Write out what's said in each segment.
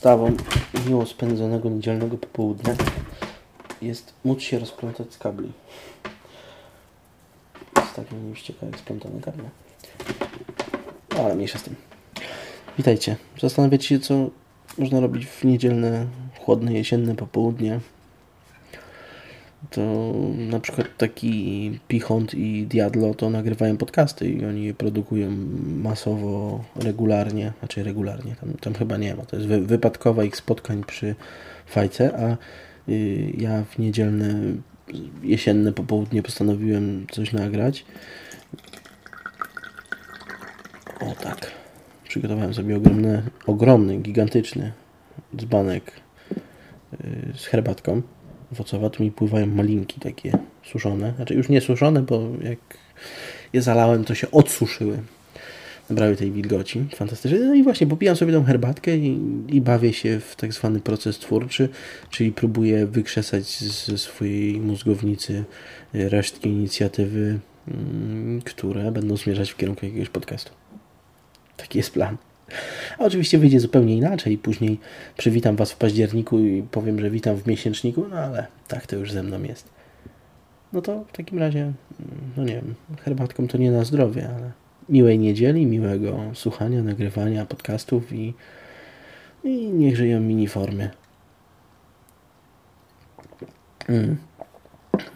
podstawą miło spędzonego niedzielnego popołudnia jest móc się rozplątać z kabli. Jest tak mi ścieka jak splątane kable. Ale mniejsza z tym. Witajcie. Zastanawiacie się, co można robić w niedzielne, chłodne, jesienne popołudnie. To na przykład taki Pichont i Diadlo to nagrywają podcasty i oni je produkują masowo, regularnie, znaczy regularnie, tam, tam chyba nie ma, to jest wy, wypadkowa ich spotkań przy fajce, a y, ja w niedzielne, jesienne popołudnie postanowiłem coś nagrać. O tak, przygotowałem sobie ogromny, ogromny, gigantyczny dzbanek y, z herbatką owocowa, tu mi pływają malinki takie suszone. Znaczy już nie suszone, bo jak je zalałem, to się odsuszyły. Nabrały tej wilgoci. Fantastycznie. No i właśnie popijam sobie tą herbatkę i, i bawię się w tak zwany proces twórczy, czyli próbuję wykrzesać ze swojej mózgownicy resztki inicjatywy, mm, które będą zmierzać w kierunku jakiegoś podcastu. Taki jest plan. A oczywiście wyjdzie zupełnie inaczej. Później przywitam Was w październiku i powiem, że witam w miesięczniku, no ale tak to już ze mną jest. No to w takim razie, mm, no nie wiem, herbatką to nie na zdrowie, ale miłej niedzieli, miłego słuchania, nagrywania podcastów i, i niech żyją miniformy. Mm.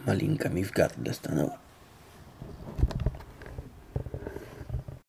Malinka mi w gardle stanęła.